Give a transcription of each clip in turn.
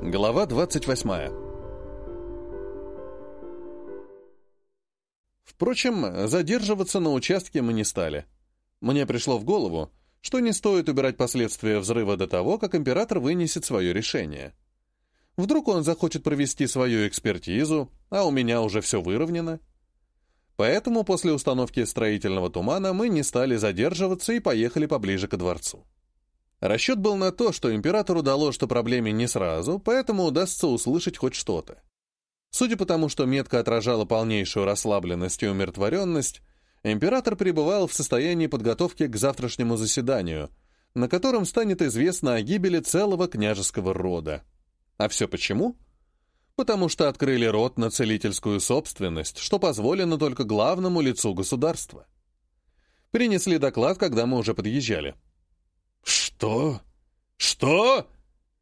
Глава 28. Впрочем, задерживаться на участке мы не стали. Мне пришло в голову, что не стоит убирать последствия взрыва до того, как император вынесет свое решение. Вдруг он захочет провести свою экспертизу, а у меня уже все выровнено. Поэтому после установки строительного тумана мы не стали задерживаться и поехали поближе к дворцу. Расчет был на то, что императору доложат о проблеме не сразу, поэтому удастся услышать хоть что-то. Судя по тому, что метка отражала полнейшую расслабленность и умиротворенность, император пребывал в состоянии подготовки к завтрашнему заседанию, на котором станет известно о гибели целого княжеского рода. А все почему? Потому что открыли рот на целительскую собственность, что позволено только главному лицу государства. Принесли доклад, когда мы уже подъезжали. «Что? Что?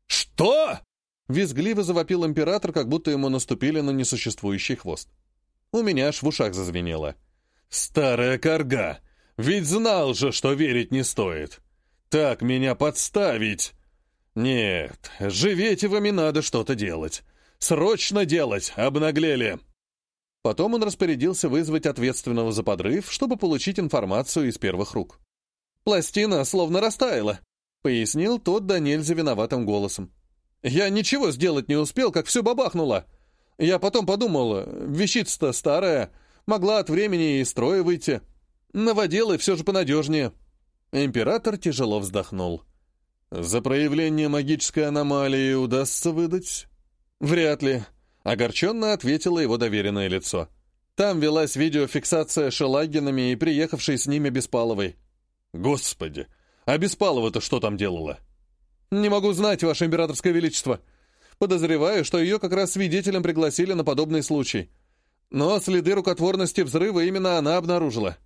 Что?» Визгливо завопил император, как будто ему наступили на несуществующий хвост. У меня аж в ушах зазвенело. «Старая корга! Ведь знал же, что верить не стоит! Так меня подставить!» «Нет, Живетевыми надо что-то делать. Срочно делать, обнаглели!» Потом он распорядился вызвать ответственного за подрыв, чтобы получить информацию из первых рук. Пластина словно растаяла, пояснил тот да нельзя виноватым голосом. Я ничего сделать не успел, как все бабахнуло. Я потом подумал, вещица-то старая, могла от времени из строя выйти. Наводил и все же понадежнее. Император тяжело вздохнул. «За проявление магической аномалии удастся выдать?» «Вряд ли», — огорченно ответило его доверенное лицо. Там велась видеофиксация Шелагинами и приехавшей с ними Беспаловой. Господи, а Беспалова-то что там делала? Не могу знать, Ваше Императорское Величество. Подозреваю, что ее как раз свидетелем пригласили на подобный случай. Но следы рукотворности взрыва именно она обнаружила.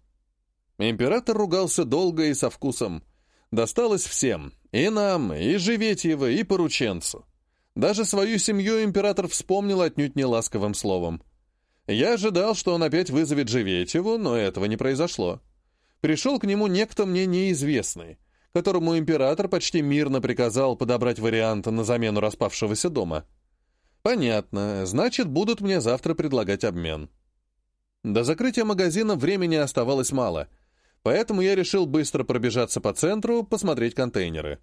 Император ругался долго и со вкусом. Досталось всем, и нам, и Живетьево, и порученцу. Даже свою семью император вспомнил отнюдь не ласковым словом. Я ожидал, что он опять вызовет Живетьеву, но этого не произошло пришел к нему некто мне неизвестный, которому император почти мирно приказал подобрать варианты на замену распавшегося дома. Понятно, значит, будут мне завтра предлагать обмен. До закрытия магазина времени оставалось мало, поэтому я решил быстро пробежаться по центру, посмотреть контейнеры.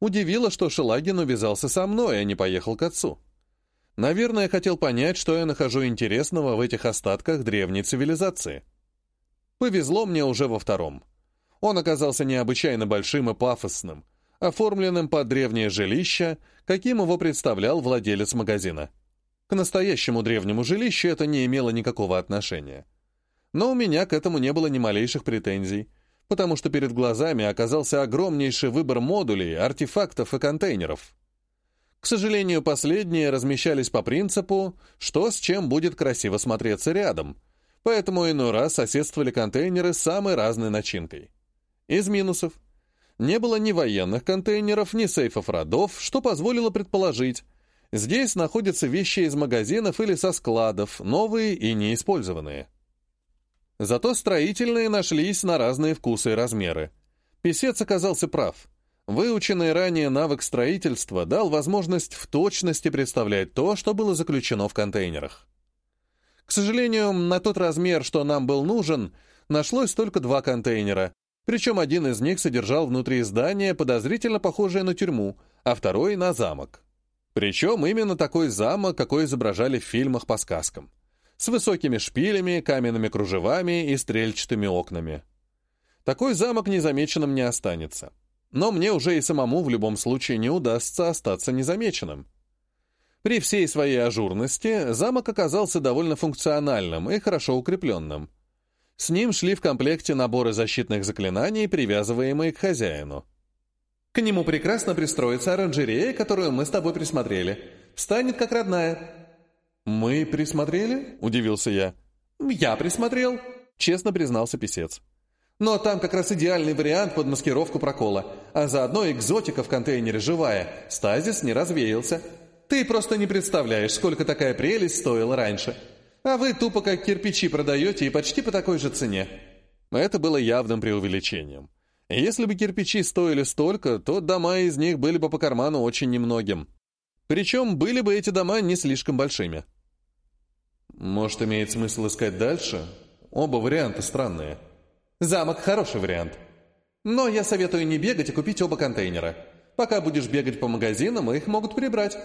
Удивило, что Шелагин увязался со мной, а не поехал к отцу. Наверное, хотел понять, что я нахожу интересного в этих остатках древней цивилизации. Повезло мне уже во втором. Он оказался необычайно большим и пафосным, оформленным под древнее жилище, каким его представлял владелец магазина. К настоящему древнему жилищу это не имело никакого отношения. Но у меня к этому не было ни малейших претензий, потому что перед глазами оказался огромнейший выбор модулей, артефактов и контейнеров. К сожалению, последние размещались по принципу, что с чем будет красиво смотреться рядом — поэтому иной раз соседствовали контейнеры с самой разной начинкой. Из минусов. Не было ни военных контейнеров, ни сейфов родов, что позволило предположить, здесь находятся вещи из магазинов или со складов, новые и неиспользованные. Зато строительные нашлись на разные вкусы и размеры. Песец оказался прав. Выученный ранее навык строительства дал возможность в точности представлять то, что было заключено в контейнерах. К сожалению, на тот размер, что нам был нужен, нашлось только два контейнера, причем один из них содержал внутри здания подозрительно похожее на тюрьму, а второй — на замок. Причем именно такой замок, какой изображали в фильмах по сказкам. С высокими шпилями, каменными кружевами и стрельчатыми окнами. Такой замок незамеченным не останется. Но мне уже и самому в любом случае не удастся остаться незамеченным. При всей своей ажурности замок оказался довольно функциональным и хорошо укрепленным. С ним шли в комплекте наборы защитных заклинаний, привязываемые к хозяину. К нему прекрасно пристроится оранжерея, которую мы с тобой присмотрели. Станет как родная. «Мы присмотрели?» — удивился я. «Я присмотрел», — честно признался писец. «Но там как раз идеальный вариант под маскировку прокола, а заодно экзотика в контейнере живая, стазис не развеялся». Ты просто не представляешь, сколько такая прелесть стоила раньше. А вы тупо как кирпичи продаете и почти по такой же цене». Это было явным преувеличением. Если бы кирпичи стоили столько, то дома из них были бы по карману очень немногим. Причем были бы эти дома не слишком большими. Может, имеет смысл искать дальше? Оба варианта странные. Замок – хороший вариант. Но я советую не бегать и купить оба контейнера. Пока будешь бегать по магазинам, их могут прибрать.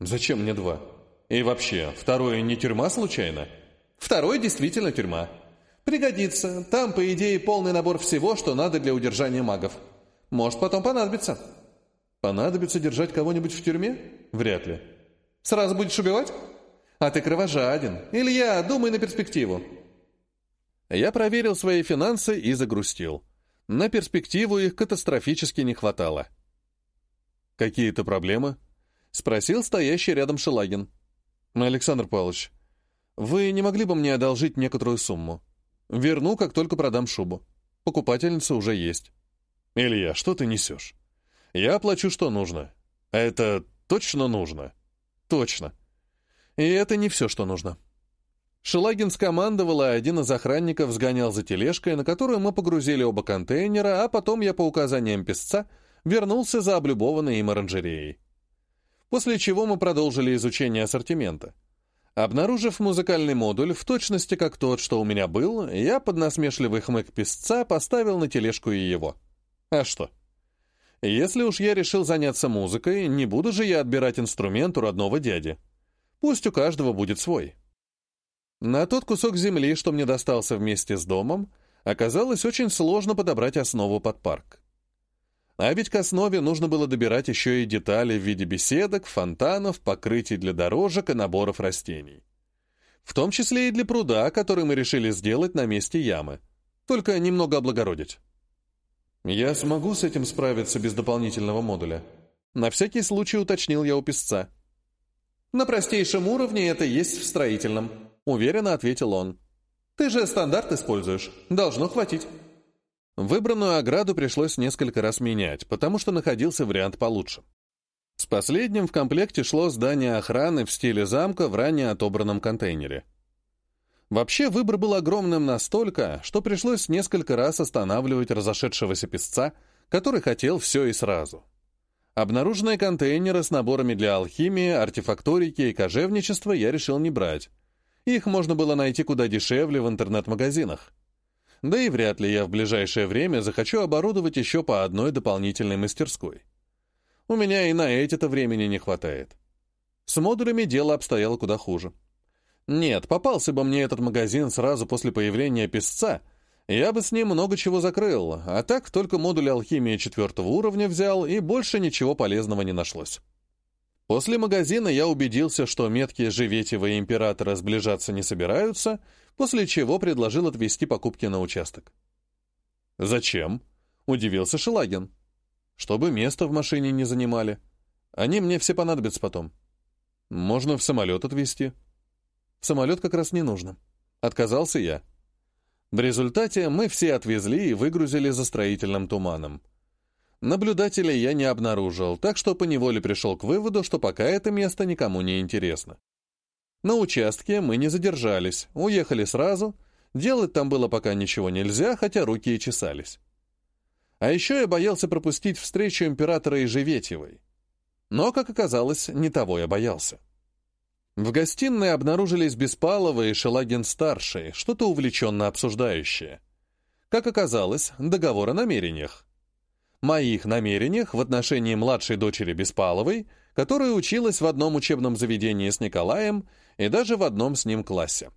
Зачем мне два? И вообще, второе не тюрьма случайно? Второе действительно тюрьма. Пригодится. Там, по идее, полный набор всего, что надо для удержания магов. Может, потом понадобится. Понадобится держать кого-нибудь в тюрьме? Вряд ли. Сразу будешь убивать? А ты кровожаден. Илья, думай на перспективу. Я проверил свои финансы и загрустил. На перспективу их катастрофически не хватало. «Какие-то проблемы?» — спросил стоящий рядом Шелагин. «Александр Павлович, вы не могли бы мне одолжить некоторую сумму? Верну, как только продам шубу. Покупательница уже есть». «Илья, что ты несешь? Я оплачу, что нужно. А это точно нужно?» «Точно. И это не все, что нужно». Шелагин скомандовал, а один из охранников сгонял за тележкой, на которую мы погрузили оба контейнера, а потом я по указаниям песца вернулся за облюбованной им оранжереей. После чего мы продолжили изучение ассортимента. Обнаружив музыкальный модуль, в точности как тот, что у меня был, я под насмешливый хмык песца поставил на тележку и его. А что? Если уж я решил заняться музыкой, не буду же я отбирать инструмент у родного дяди. Пусть у каждого будет свой. На тот кусок земли, что мне достался вместе с домом, оказалось очень сложно подобрать основу под парк. А ведь к основе нужно было добирать еще и детали в виде беседок, фонтанов, покрытий для дорожек и наборов растений. В том числе и для пруда, который мы решили сделать на месте ямы. Только немного облагородить. Я смогу с этим справиться без дополнительного модуля? На всякий случай уточнил я у песца. На простейшем уровне это есть в строительном, уверенно ответил он. Ты же стандарт используешь. Должно хватить. Выбранную ограду пришлось несколько раз менять, потому что находился вариант получше. С последним в комплекте шло здание охраны в стиле замка в ранее отобранном контейнере. Вообще выбор был огромным настолько, что пришлось несколько раз останавливать разошедшегося песца, который хотел все и сразу. Обнаруженные контейнеры с наборами для алхимии, артефакторики и кожевничества я решил не брать. Их можно было найти куда дешевле в интернет-магазинах. Да и вряд ли я в ближайшее время захочу оборудовать еще по одной дополнительной мастерской. У меня и на эти-то времени не хватает. С модулями дело обстояло куда хуже. Нет, попался бы мне этот магазин сразу после появления песца, я бы с ним много чего закрыл, а так только модуль алхимии четвертого уровня взял, и больше ничего полезного не нашлось. После магазина я убедился, что метки Живетева и Императора сближаться не собираются, после чего предложил отвезти покупки на участок. «Зачем?» — удивился Шелагин. «Чтобы место в машине не занимали. Они мне все понадобятся потом. Можно в самолет отвезти». «В самолет как раз не нужно». Отказался я. В результате мы все отвезли и выгрузили за строительным туманом. Наблюдателей я не обнаружил, так что поневоле пришел к выводу, что пока это место никому не интересно. На участке мы не задержались, уехали сразу. Делать там было пока ничего нельзя, хотя руки и чесались. А еще я боялся пропустить встречу императора и Живетьевой. Но, как оказалось, не того я боялся. В гостиной обнаружились Беспалова и Шелагин-старший, что-то увлеченно обсуждающее. Как оказалось, договор о намерениях. Моих намерениях в отношении младшей дочери Беспаловой, которая училась в одном учебном заведении с Николаем и даже в одном с ним классе.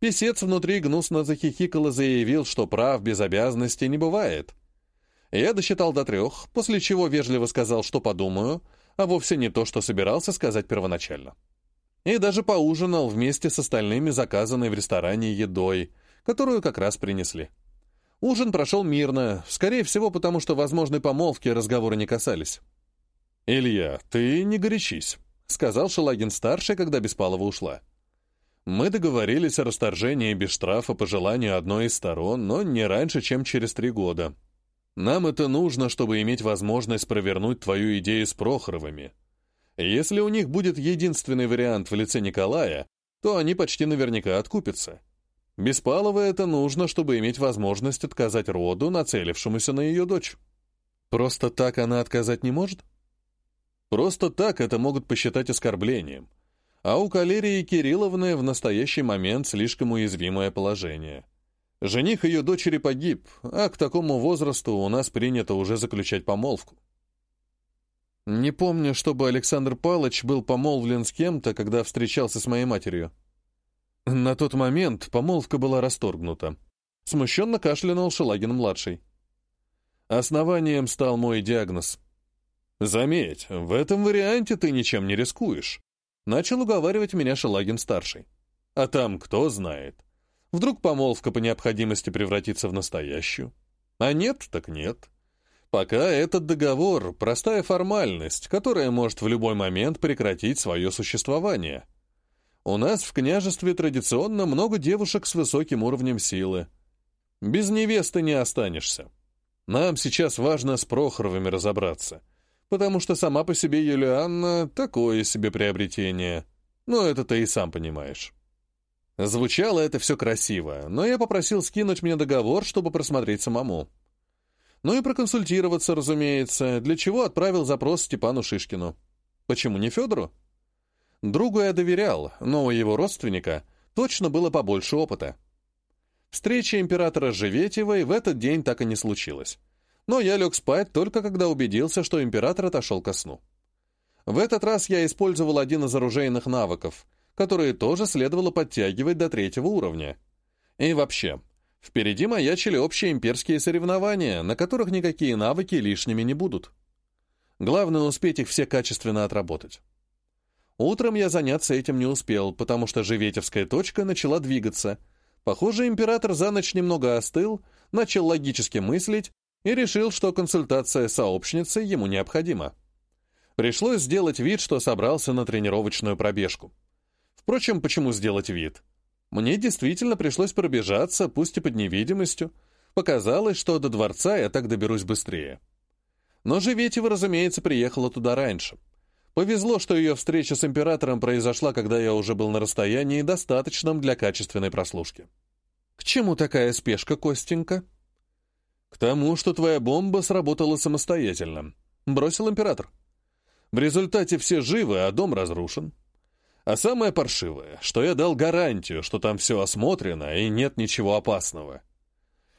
Песец внутри гнусно захихикал и заявил, что прав без обязанностей не бывает. Я досчитал до трех, после чего вежливо сказал, что подумаю, а вовсе не то, что собирался сказать первоначально. И даже поужинал вместе с остальными заказанной в ресторане едой, которую как раз принесли. Ужин прошел мирно, скорее всего, потому что возможной помолвки разговоры не касались. «Илья, ты не горячись», — сказал Шелагин-старший, когда Беспалова ушла. «Мы договорились о расторжении без штрафа по желанию одной из сторон, но не раньше, чем через три года. Нам это нужно, чтобы иметь возможность провернуть твою идею с Прохоровыми. Если у них будет единственный вариант в лице Николая, то они почти наверняка откупятся. Беспалова это нужно, чтобы иметь возможность отказать роду, нацелившемуся на ее дочь. Просто так она отказать не может?» Просто так это могут посчитать оскорблением. А у Калерии Кирилловны в настоящий момент слишком уязвимое положение. Жених ее дочери погиб, а к такому возрасту у нас принято уже заключать помолвку. Не помню, чтобы Александр Палыч был помолвлен с кем-то, когда встречался с моей матерью. На тот момент помолвка была расторгнута. Смущенно кашлянул Шелагин-младший. Основанием стал мой диагноз. «Заметь, в этом варианте ты ничем не рискуешь», — начал уговаривать меня Шелагин-старший. «А там кто знает. Вдруг помолвка по необходимости превратится в настоящую? А нет, так нет. Пока этот договор — простая формальность, которая может в любой момент прекратить свое существование. У нас в княжестве традиционно много девушек с высоким уровнем силы. Без невесты не останешься. Нам сейчас важно с Прохоровыми разобраться, потому что сама по себе Юлианна — такое себе приобретение. Но это ты и сам понимаешь. Звучало это все красиво, но я попросил скинуть мне договор, чтобы просмотреть самому. Ну и проконсультироваться, разумеется, для чего отправил запрос Степану Шишкину. Почему не Федору? Другу я доверял, но у его родственника точно было побольше опыта. Встреча императора Живетевой в этот день так и не случилась. Но я лег спать только когда убедился, что император отошел ко сну. В этот раз я использовал один из оружейных навыков, которые тоже следовало подтягивать до третьего уровня. И вообще, Впереди маячили общие имперские соревнования, на которых никакие навыки лишними не будут. Главное успеть их все качественно отработать. Утром я заняться этим не успел, потому что Живетевская точка начала двигаться. Похоже, император за ночь немного остыл, начал логически мыслить и решил, что консультация с сообщницей ему необходима. Пришлось сделать вид, что собрался на тренировочную пробежку. Впрочем, почему сделать вид? Мне действительно пришлось пробежаться, пусть и под невидимостью. Показалось, что до дворца я так доберусь быстрее. Но Живетева, разумеется, приехала туда раньше. Повезло, что ее встреча с императором произошла, когда я уже был на расстоянии, достаточном для качественной прослушки. «К чему такая спешка, Костенька?» «К тому, что твоя бомба сработала самостоятельно», — бросил император. «В результате все живы, а дом разрушен. А самое паршивое, что я дал гарантию, что там все осмотрено и нет ничего опасного.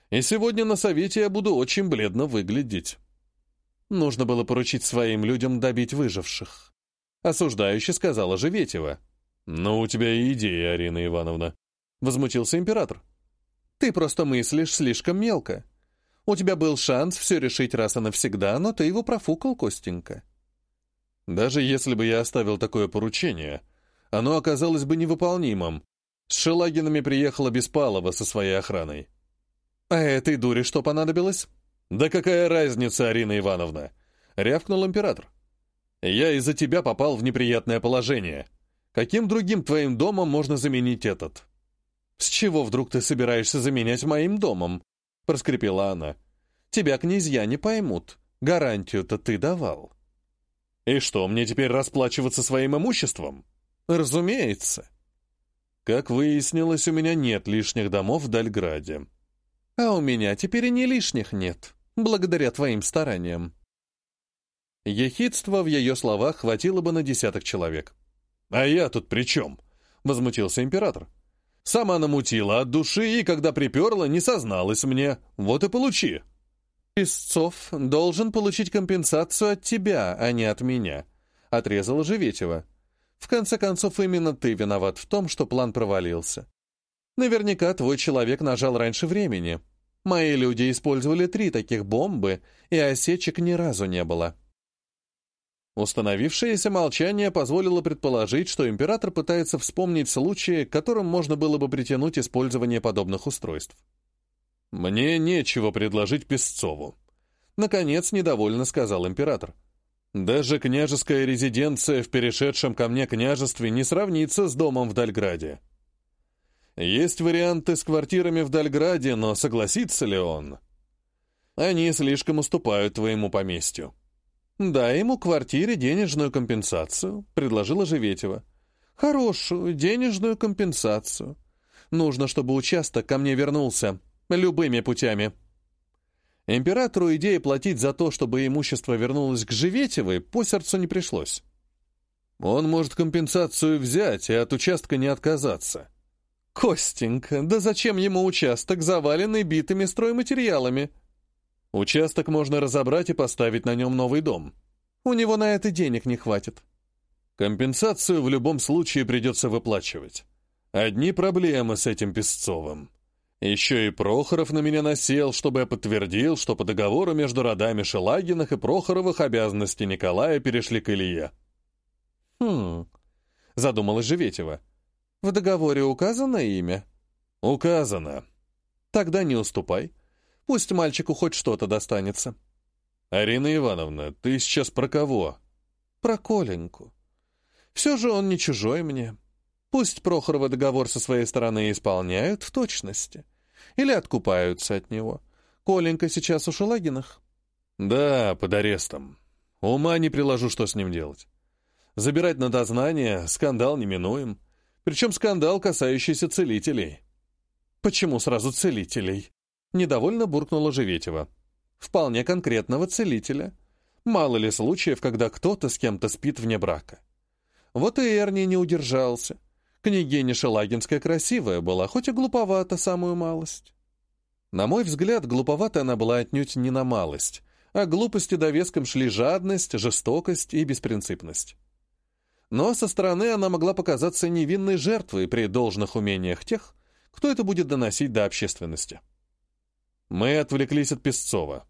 И сегодня на совете я буду очень бледно выглядеть. Нужно было поручить своим людям добить выживших. Осуждающе сказала Живетева. «Ну, у тебя и идеи, Арина Ивановна», — возмутился император. «Ты просто мыслишь слишком мелко. У тебя был шанс все решить раз и навсегда, но ты его профукал, Костенька». «Даже если бы я оставил такое поручение», оно оказалось бы невыполнимым. С Шелагинами приехала Беспалова со своей охраной. «А этой дуре что понадобилось?» «Да какая разница, Арина Ивановна?» — рявкнул император. «Я из-за тебя попал в неприятное положение. Каким другим твоим домом можно заменить этот?» «С чего вдруг ты собираешься заменять моим домом?» — проскрипела она. «Тебя князья не поймут. Гарантию-то ты давал». «И что, мне теперь расплачиваться своим имуществом?» Разумеется. Как выяснилось, у меня нет лишних домов в Дальграде. А у меня теперь и не лишних нет, благодаря твоим стараниям. Ехидства в ее словах хватило бы на десяток человек. «А я тут при чем?» — возмутился император. «Сама намутила от души, и когда приперла, не созналась мне. Вот и получи». «Песцов должен получить компенсацию от тебя, а не от меня», — отрезала Живетева. В конце концов, именно ты виноват в том, что план провалился. Наверняка твой человек нажал раньше времени. Мои люди использовали три таких бомбы, и осечек ни разу не было. Установившееся молчание позволило предположить, что император пытается вспомнить случаи, которым можно было бы притянуть использование подобных устройств. «Мне нечего предложить Песцову», — наконец недовольно сказал император. Даже княжеская резиденция в перешедшем ко мне княжестве не сравнится с домом в Дальграде. Есть варианты с квартирами в Дальграде, но согласится ли он? Они слишком уступают твоему поместью. «Дай ему квартире денежную компенсацию», — предложила Живетева. «Хорошую денежную компенсацию. Нужно, чтобы участок ко мне вернулся. Любыми путями». Императору идея платить за то, чтобы имущество вернулось к Живетевой, по сердцу не пришлось. Он может компенсацию взять и от участка не отказаться. Костенька, да зачем ему участок, заваленный битыми стройматериалами? Участок можно разобрать и поставить на нем новый дом. У него на это денег не хватит. Компенсацию в любом случае придется выплачивать. Одни проблемы с этим Песцовым. Еще и Прохоров на меня насел, чтобы я подтвердил, что по договору между родами Шелагинах и Прохоровых обязанности Николая перешли к Илье. «Хм...» — задумалась Живетева. «В договоре указано имя?» «Указано». «Тогда не уступай. Пусть мальчику хоть что-то достанется». «Арина Ивановна, ты сейчас про кого?» «Про Коленьку. Все же он не чужой мне. Пусть Прохорова договор со своей стороны исполняют в точности. Или откупаются от него. Коленька сейчас у Шелагинах. Да, под арестом. Ума не приложу, что с ним делать. Забирать на дознание скандал неминуем. Причем скандал, касающийся целителей. Почему сразу целителей? Недовольно буркнула Живетева. Вполне конкретного целителя. Мало ли случаев, когда кто-то с кем-то спит вне брака. Вот и Эрни не удержался. Княгиня Шелагинская красивая была, хоть и глуповата самую малость. На мой взгляд, глуповата она была отнюдь не на малость, а глупости довеском шли жадность, жестокость и беспринципность. Но со стороны она могла показаться невинной жертвой при должных умениях тех, кто это будет доносить до общественности. Мы отвлеклись от Песцова.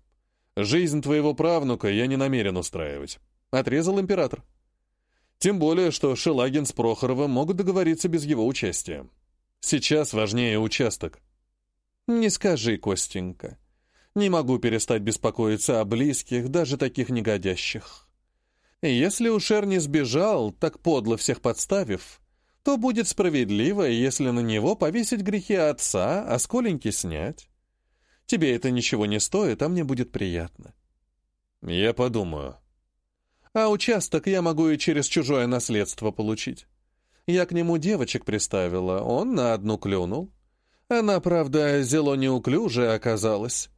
Жизнь твоего правнука я не намерен устраивать. Отрезал император. Тем более, что Шелагин с Прохоровым могут договориться без его участия. Сейчас важнее участок. Не скажи, Костенька. Не могу перестать беспокоиться о близких, даже таких негодящих. Если Ушер не сбежал, так подло всех подставив, то будет справедливо, если на него повесить грехи отца, а с снять. Тебе это ничего не стоит, а мне будет приятно. Я подумаю. А участок я могу и через чужое наследство получить. Я к нему девочек приставила, он на одну клюнул. Она, правда, зело неуклюжая оказалась.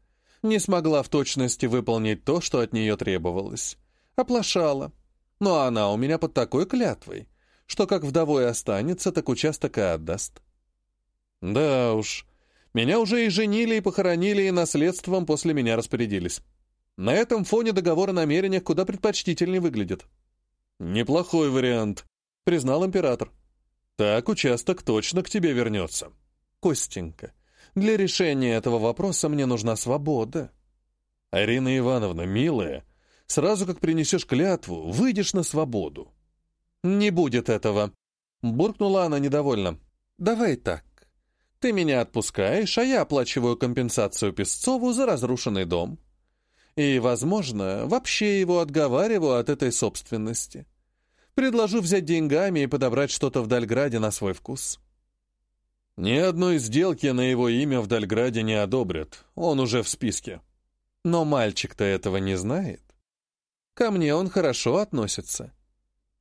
Не смогла в точности выполнить то, что от нее требовалось. Оплошала. Но она у меня под такой клятвой, что как вдовой останется, так участок и отдаст. Да уж, меня уже и женили, и похоронили, и наследством после меня распорядились. На этом фоне договор о намерениях куда предпочтительнее выглядит. «Неплохой вариант», — признал император. «Так участок точно к тебе вернется». «Костенька, для решения этого вопроса мне нужна свобода». «Арина Ивановна, милая, сразу как принесешь клятву, выйдешь на свободу». «Не будет этого», — буркнула она недовольно. «Давай так. Ты меня отпускаешь, а я оплачиваю компенсацию Песцову за разрушенный дом. И, возможно, вообще его отговариваю от этой собственности. Предложу взять деньгами и подобрать что-то в Дальграде на свой вкус. Ни одной сделки на его имя в Дальграде не одобрят. Он уже в списке. Но мальчик-то этого не знает. Ко мне он хорошо относится.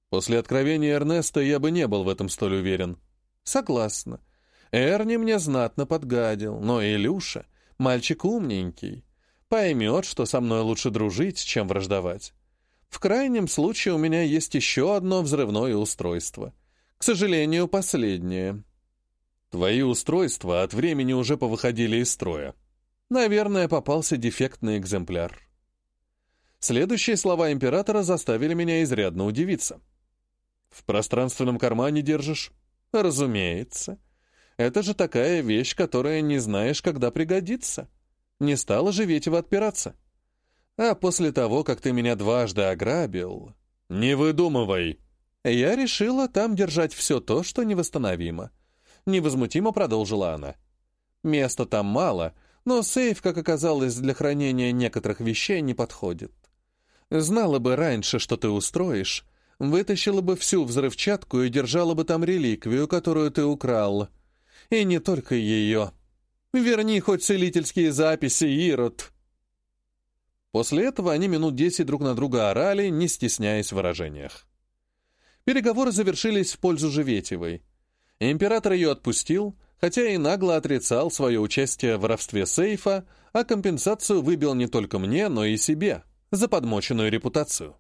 После откровения Эрнеста я бы не был в этом столь уверен. Согласна. Эрни мне знатно подгадил, но Илюша — мальчик умненький. Поймет, что со мной лучше дружить, чем враждовать. В крайнем случае у меня есть еще одно взрывное устройство. К сожалению, последнее. Твои устройства от времени уже повыходили из строя. Наверное, попался дефектный экземпляр. Следующие слова императора заставили меня изрядно удивиться. «В пространственном кармане держишь?» «Разумеется. Это же такая вещь, которая не знаешь, когда пригодится». Не стала же Ветева отпираться. А после того, как ты меня дважды ограбил... Не выдумывай. Я решила там держать все то, что невосстановимо. Невозмутимо продолжила она. Места там мало, но сейф, как оказалось, для хранения некоторых вещей не подходит. Знала бы раньше, что ты устроишь, вытащила бы всю взрывчатку и держала бы там реликвию, которую ты украл. И не только ее. Верни хоть целительские записи, Ирод!» После этого они минут десять друг на друга орали, не стесняясь в выражениях. Переговоры завершились в пользу Живетевой. Император ее отпустил, хотя и нагло отрицал свое участие в воровстве сейфа, а компенсацию выбил не только мне, но и себе за подмоченную репутацию.